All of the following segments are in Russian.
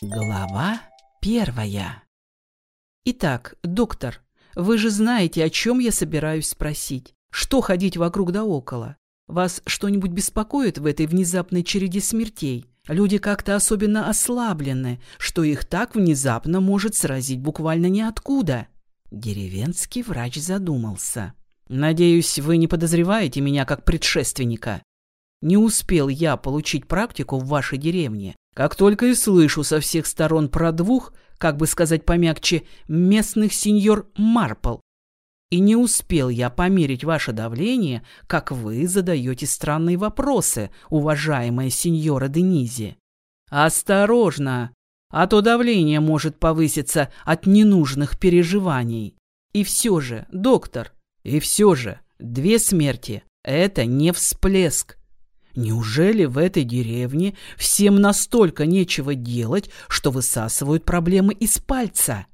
Глава первая. Итак, доктор, вы же знаете, о чем я собираюсь спросить. Что ходить вокруг да около? Вас что-нибудь беспокоит в этой внезапной череде смертей? Люди как-то особенно ослаблены, что их так внезапно может сразить буквально ниоткуда. Деревенский врач задумался. «Надеюсь, вы не подозреваете меня как предшественника. Не успел я получить практику в вашей деревне, как только и слышу со всех сторон про двух, как бы сказать помягче, местных сеньор Марпл. И не успел я померить ваше давление, как вы задаете странные вопросы, уважаемая сеньора Денизи. Осторожно, а то давление может повыситься от ненужных переживаний. И все же, доктор, и все же, две смерти – это не всплеск. Неужели в этой деревне всем настолько нечего делать, что высасывают проблемы из пальца?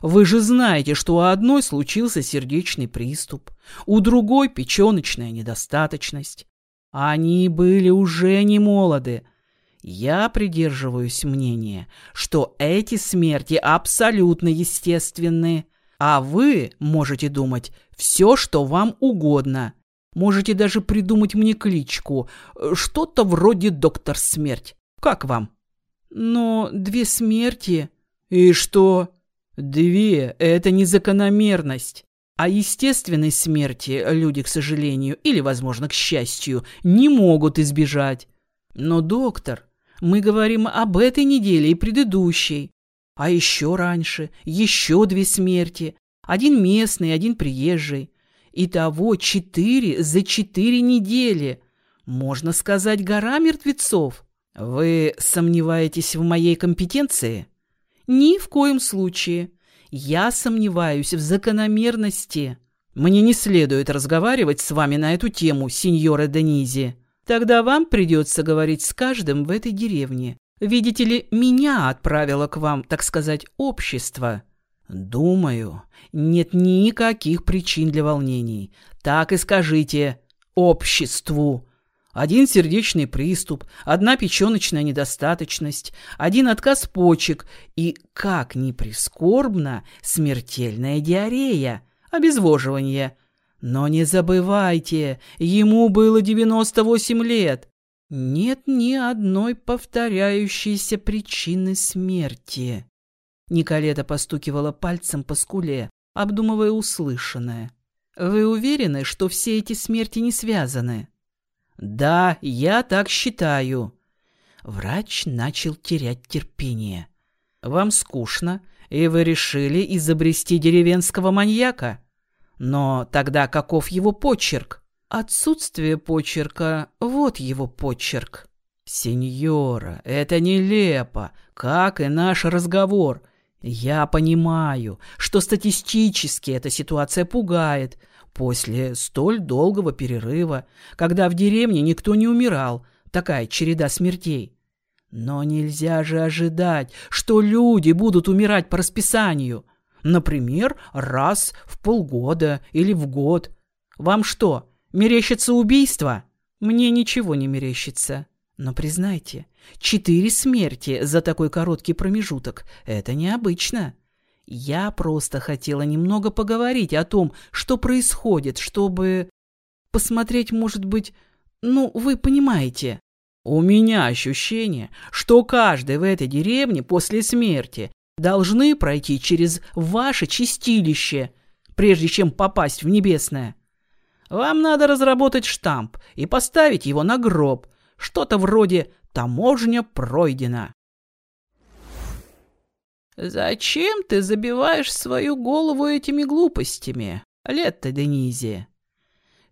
Вы же знаете, что у одной случился сердечный приступ, у другой печеночная недостаточность. Они были уже не молоды. Я придерживаюсь мнения, что эти смерти абсолютно естественны, а вы можете думать все, что вам угодно. Можете даже придумать мне кличку. Что-то вроде доктор смерть. Как вам? Но две смерти... И что? Две — это не закономерность. А естественной смерти люди, к сожалению, или, возможно, к счастью, не могут избежать. Но, доктор, мы говорим об этой неделе и предыдущей. А еще раньше, еще две смерти. Один местный, один приезжий. Итого четыре за четыре недели. Можно сказать, гора мертвецов. Вы сомневаетесь в моей компетенции? Ни в коем случае. Я сомневаюсь в закономерности. Мне не следует разговаривать с вами на эту тему, сеньора Денизи. Тогда вам придется говорить с каждым в этой деревне. Видите ли, меня отправило к вам, так сказать, общество. «Думаю, нет никаких причин для волнений. Так и скажите обществу. Один сердечный приступ, одна печеночная недостаточность, один отказ почек и, как ни прискорбно, смертельная диарея, обезвоживание. Но не забывайте, ему было 98 лет. Нет ни одной повторяющейся причины смерти. Николета постукивала пальцем по скуле, обдумывая услышанное. «Вы уверены, что все эти смерти не связаны?» «Да, я так считаю». Врач начал терять терпение. «Вам скучно, и вы решили изобрести деревенского маньяка? Но тогда каков его почерк?» «Отсутствие почерка — вот его почерк». «Сеньора, это нелепо, как и наш разговор. Я понимаю, что статистически эта ситуация пугает. После столь долгого перерыва, когда в деревне никто не умирал, такая череда смертей. Но нельзя же ожидать, что люди будут умирать по расписанию. Например, раз в полгода или в год. Вам что, мерещится убийство? Мне ничего не мерещится. Но признайте, четыре смерти за такой короткий промежуток – это необычно. Я просто хотела немного поговорить о том, что происходит, чтобы посмотреть, может быть, ну, вы понимаете. У меня ощущение, что каждый в этой деревне после смерти должны пройти через ваше чистилище, прежде чем попасть в небесное. Вам надо разработать штамп и поставить его на гроб – что-то вроде «таможня пройдена». «Зачем ты забиваешь свою голову этими глупостями, Летта Денизи?»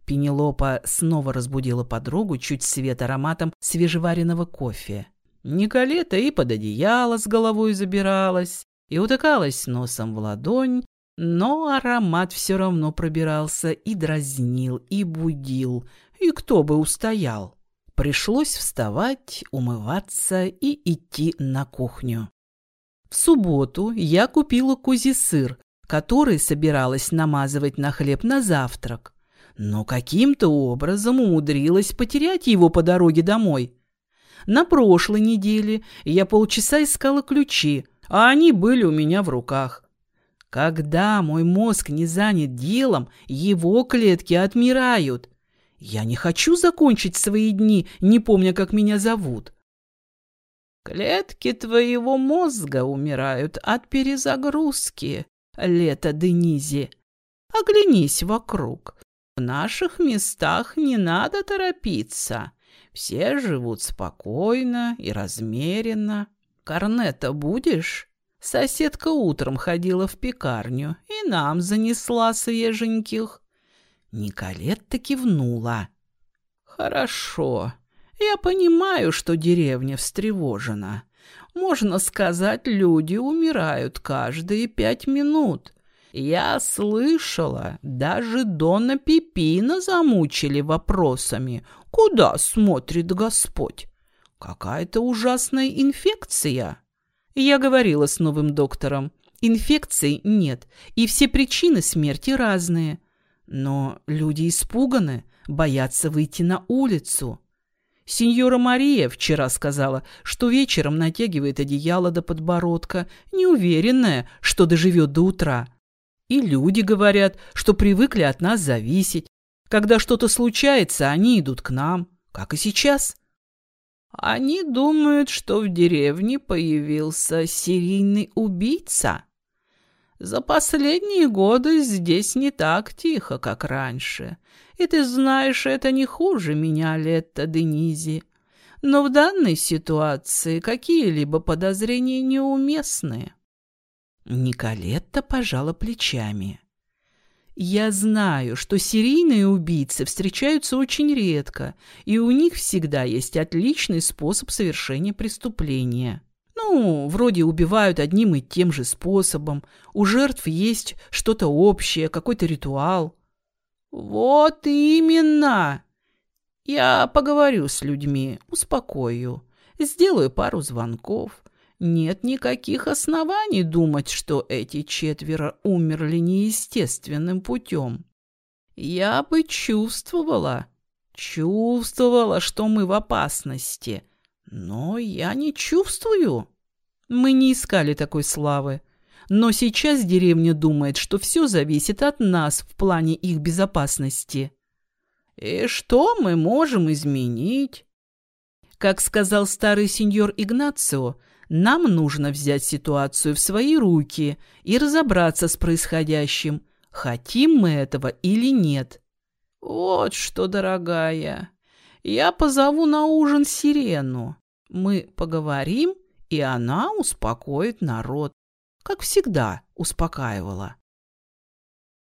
Пенелопа снова разбудила подругу чуть свет ароматом свежеваренного кофе. Николета и под одеяло с головой забиралась, и утыкалась носом в ладонь, но аромат все равно пробирался и дразнил, и будил, и кто бы устоял. Пришлось вставать, умываться и идти на кухню. В субботу я купила козий сыр, который собиралась намазывать на хлеб на завтрак, но каким-то образом умудрилась потерять его по дороге домой. На прошлой неделе я полчаса искала ключи, а они были у меня в руках. Когда мой мозг не занят делом, его клетки отмирают. Я не хочу закончить свои дни, не помня, как меня зовут. Клетки твоего мозга умирают от перезагрузки, Лето Денизи. Оглянись вокруг. В наших местах не надо торопиться. Все живут спокойно и размеренно. Корнета будешь? Соседка утром ходила в пекарню и нам занесла свеженьких. Николетта кивнула. Хорошо. Я понимаю, что деревня встревожена. Можно сказать, люди умирают каждые пять минут. Я слышала, даже Дона Пипина замучили вопросами, куда смотрит Господь. Какая-то ужасная инфекция. Я говорила с новым доктором. Инфекций нет, и все причины смерти разные. Но люди испуганы, боятся выйти на улицу. Сеньора Мария вчера сказала, что вечером натягивает одеяло до подбородка, неуверенная, что доживет до утра. И люди говорят, что привыкли от нас зависеть. Когда что-то случается, они идут к нам, как и сейчас. Они думают, что в деревне появился серийный убийца. За последние годы здесь не так тихо, как раньше. И ты знаешь, это не хуже меня, Летта Денизи. Но в данной ситуации какие-либо подозрения неуместны. Николетта пожала плечами. «Я знаю, что серийные убийцы встречаются очень редко, и у них всегда есть отличный способ совершения преступления. Ну, вроде убивают одним и тем же способом, у жертв есть что-то общее, какой-то ритуал». «Вот именно!» «Я поговорю с людьми, успокою, сделаю пару звонков». Нет никаких оснований думать, что эти четверо умерли неестественным путем. Я бы чувствовала, чувствовала, что мы в опасности, но я не чувствую. Мы не искали такой славы. Но сейчас деревня думает, что все зависит от нас в плане их безопасности. И что мы можем изменить? Как сказал старый сеньор Игнацио, нам нужно взять ситуацию в свои руки и разобраться с происходящим, хотим мы этого или нет. Вот что, дорогая, я позову на ужин сирену. Мы поговорим, и она успокоит народ, как всегда успокаивала.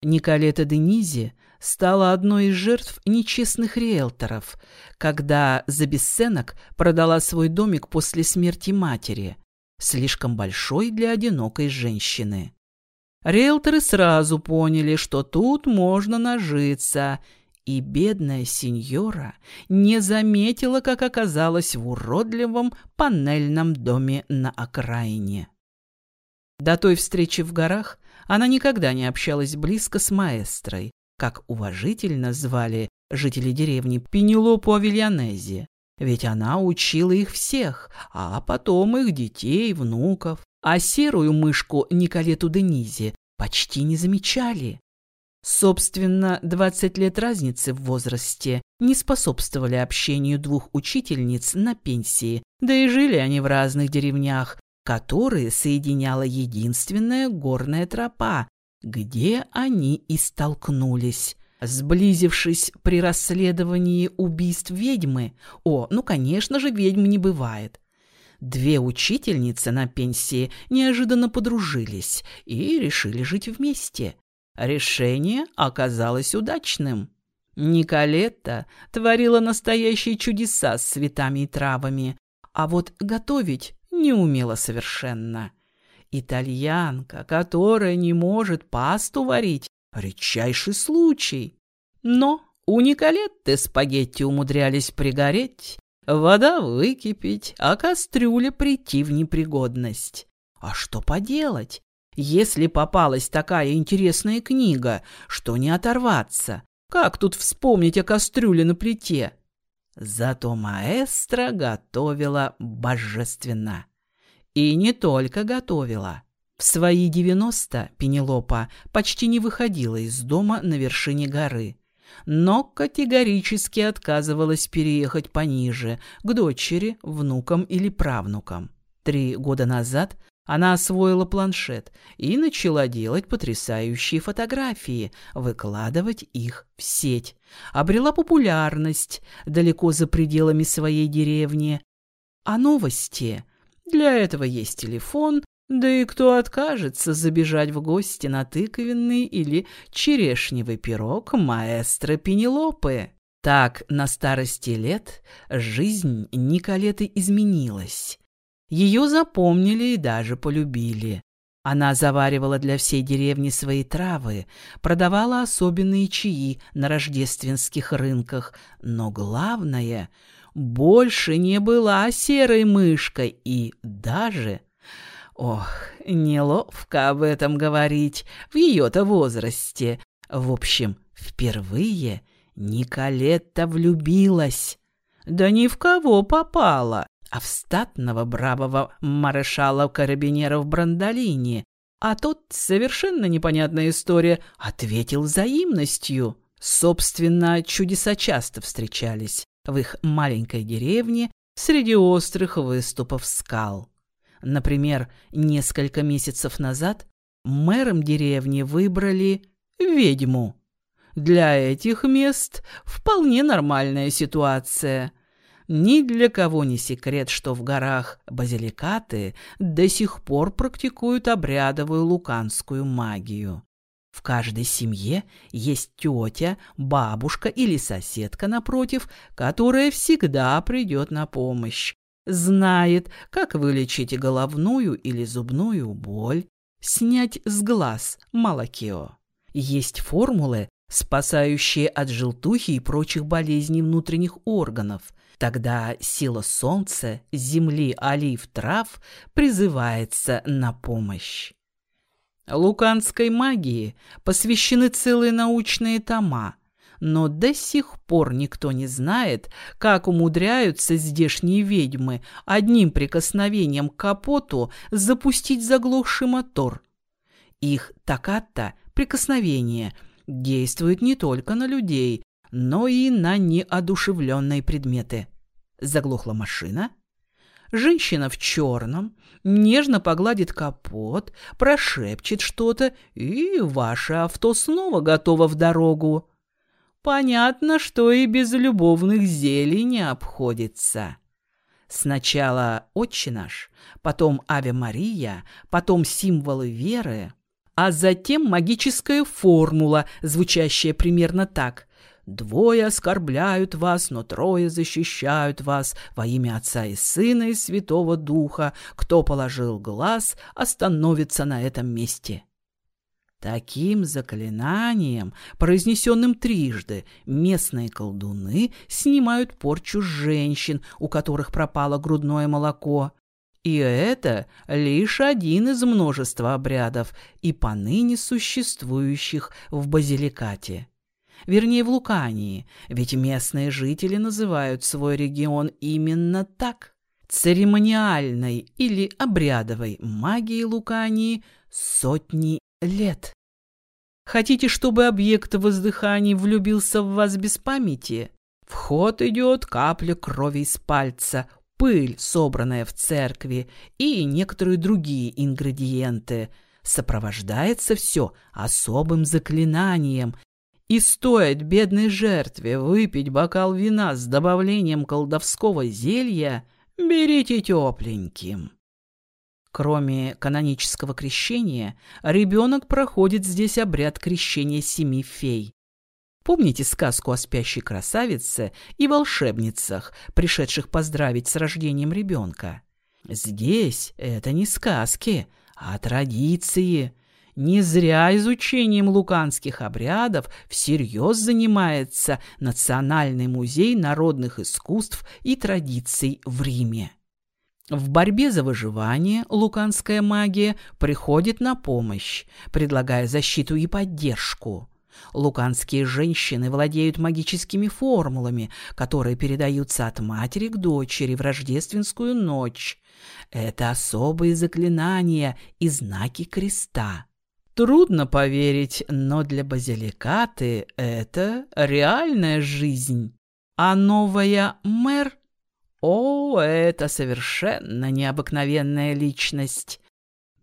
Николета Денизи стала одной из жертв нечестных риэлторов, когда за бесценок продала свой домик после смерти матери, слишком большой для одинокой женщины. Риэлторы сразу поняли, что тут можно нажиться, и бедная сеньора не заметила, как оказалась в уродливом панельном доме на окраине. До той встречи в горах она никогда не общалась близко с маэстрой, как уважительно звали жители деревни Пенелопу Авельянези. Ведь она учила их всех, а потом их детей, внуков. А серую мышку Николету Денизи почти не замечали. Собственно, 20 лет разницы в возрасте не способствовали общению двух учительниц на пенсии, да и жили они в разных деревнях, которые соединяла единственная горная тропа, где они и столкнулись. Сблизившись при расследовании убийств ведьмы, о, ну, конечно же, ведьм не бывает, две учительницы на пенсии неожиданно подружились и решили жить вместе. Решение оказалось удачным. Николетта творила настоящие чудеса с цветами и травами, а вот готовить не умела совершенно. Итальянка, которая не может пасту варить, редчайший случай. Но у Николетты спагетти умудрялись пригореть, вода выкипеть, а кастрюля прийти в непригодность. А что поделать? Если попалась такая интересная книга, что не оторваться? Как тут вспомнить о кастрюле на плите? Зато маэстро готовила божественно. И не только готовила. В свои 90 Пенелопа почти не выходила из дома на вершине горы, но категорически отказывалась переехать пониже, к дочери, внукам или правнукам. Три года назад она освоила планшет и начала делать потрясающие фотографии, выкладывать их в сеть. Обрела популярность далеко за пределами своей деревни. А новости? Для этого есть телефон, да и кто откажется забежать в гости на тыковенный или черешневый пирог маэстро Пенелопы? Так, на старости лет жизнь Николеты изменилась. Ее запомнили и даже полюбили. Она заваривала для всей деревни свои травы, продавала особенные чаи на рождественских рынках, но главное, больше не была серой мышкой и даже Ох, неловко об этом говорить в ее-то возрасте. В общем, впервые Николетта влюбилась. Да ни в кого попала, а в статного бравого маршала карабинеров Брандолини. А тот, совершенно непонятная история, ответил взаимностью. Собственно, чудеса часто встречались в их маленькой деревне среди острых выступов скал. Например, несколько месяцев назад мэром деревни выбрали ведьму. Для этих мест вполне нормальная ситуация. Ни для кого не секрет, что в горах базиликаты до сих пор практикуют обрядовую луканскую магию. В каждой семье есть тетя, бабушка или соседка напротив, которая всегда придет на помощь знает, как вылечить головную или зубную боль, снять с глаз малакио. Есть формулы, спасающие от желтухи и прочих болезней внутренних органов. Тогда сила солнца, земли, олив, трав призывается на помощь. Луканской магии посвящены целые научные тома, но до сих пор никто не знает, как умудряются здешние ведьмы одним прикосновением к капоту запустить заглохший мотор. Их таката, прикосновение, действует не только на людей, но и на неодушевленные предметы. Заглохла машина? Женщина в черном нежно погладит капот, прошепчет что-то, и ваше авто снова готово в дорогу. Понятно, что и без любовных зелий не обходится. Сначала «Отче наш», потом «Аве Мария», потом символы веры, а затем магическая формула, звучащая примерно так. «Двое оскорбляют вас, но трое защищают вас во имя Отца и Сына и Святого Духа. Кто положил глаз, остановится на этом месте». Таким заклинанием, произнесенным трижды, местные колдуны снимают порчу женщин, у которых пропало грудное молоко. И это лишь один из множества обрядов и поныне существующих в Базиликате. Вернее, в Лукании, ведь местные жители называют свой регион именно так. Церемониальной или обрядовой магии Лукании сотни лет. Хотите, чтобы объект воздыхания влюбился в вас без памяти? В ход идет капля крови из пальца, пыль, собранная в церкви, и некоторые другие ингредиенты. Сопровождается все особым заклинанием, и стоит бедной жертве выпить бокал вина с добавлением колдовского зелья, берите тепленьким. Кроме канонического крещения, ребенок проходит здесь обряд крещения семи фей. Помните сказку о спящей красавице и волшебницах, пришедших поздравить с рождением ребенка? Здесь это не сказки, а традиции. Не зря изучением луканских обрядов всерьез занимается Национальный музей народных искусств и традиций в Риме. В борьбе за выживание луканская магия приходит на помощь, предлагая защиту и поддержку. Луканские женщины владеют магическими формулами, которые передаются от матери к дочери в рождественскую ночь. Это особые заклинания и знаки креста. Трудно поверить, но для базиликаты это реальная жизнь. А новая мэр? О, это совершенно необыкновенная личность.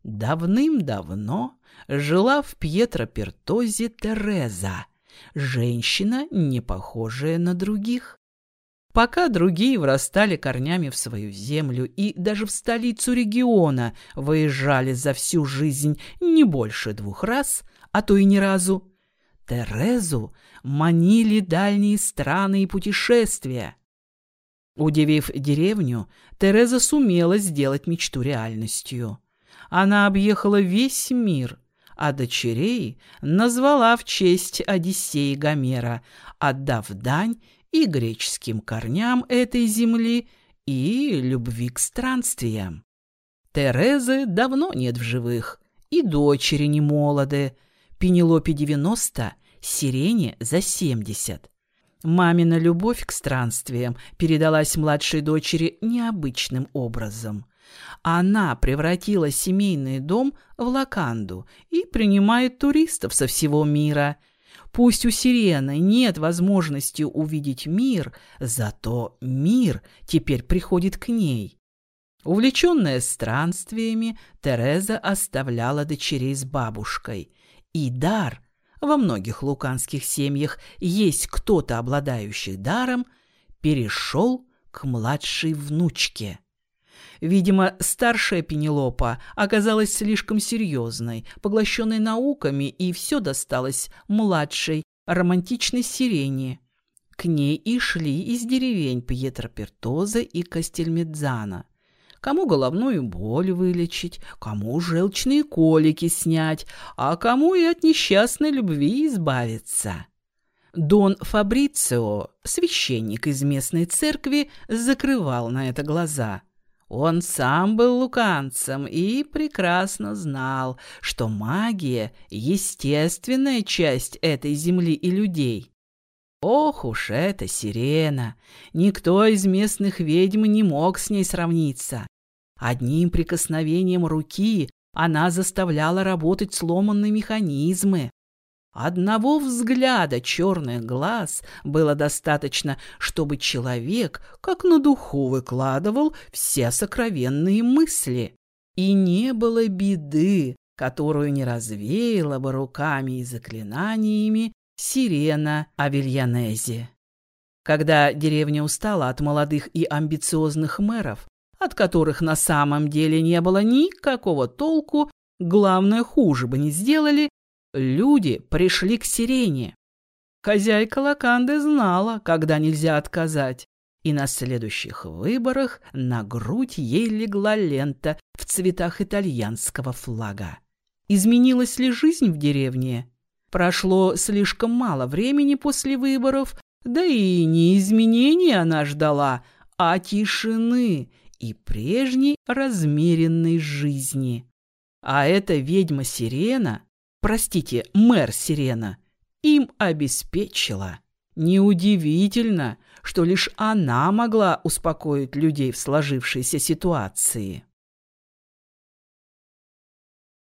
Давным-давно жила в Пьетро-Пертозе Тереза, женщина, не похожая на других. Пока другие врастали корнями в свою землю и даже в столицу региона выезжали за всю жизнь не больше двух раз, а то и ни разу, Терезу манили дальние страны и путешествия. Удивив деревню, Тереза сумела сделать мечту реальностью. Она объехала весь мир, а дочерей назвала в честь Одиссеи Гомера, отдав дань и греческим корням этой земли, и любви к странствиям. Терезы давно нет в живых, и дочери не молоды. Пенелопе 90, Сирене за 70. Мамина любовь к странствиям передалась младшей дочери необычным образом. Она превратила семейный дом в лаканду и принимает туристов со всего мира. Пусть у Сирены нет возможности увидеть мир, зато мир теперь приходит к ней. Увлеченная странствиями, Тереза оставляла дочерей с бабушкой. И дар, во многих луканских семьях есть кто-то, обладающий даром, перешел к младшей внучке. Видимо, старшая Пенелопа оказалась слишком серьезной, поглощенной науками, и все досталось младшей, романтичной сирене. К ней и шли из деревень Пьетро Пертоза и Кастельмедзана. Кому головную боль вылечить, кому желчные колики снять, а кому и от несчастной любви избавиться. Дон Фабрицио, священник из местной церкви, закрывал на это глаза. Он сам был луканцем и прекрасно знал, что магия — естественная часть этой земли и людей. Ох уж эта сирена! Никто из местных ведьм не мог с ней сравниться. Одним прикосновением руки она заставляла работать сломанные механизмы. Одного взгляда черных глаз было достаточно, чтобы человек как на духу выкладывал все сокровенные мысли. И не было беды, которую не развеяла бы руками и заклинаниями сирена Авельянези. Когда деревня устала от молодых и амбициозных мэров, от которых на самом деле не было никакого толку, главное, хуже бы не сделали, люди пришли к сирене. Хозяйка Лаканды знала, когда нельзя отказать, и на следующих выборах на грудь ей легла лента в цветах итальянского флага. Изменилась ли жизнь в деревне? Прошло слишком мало времени после выборов, да и не изменений она ждала, а тишины и прежней размеренной жизни. А эта ведьма-сирена простите, мэр Сирена, им обеспечила. Неудивительно, что лишь она могла успокоить людей в сложившейся ситуации.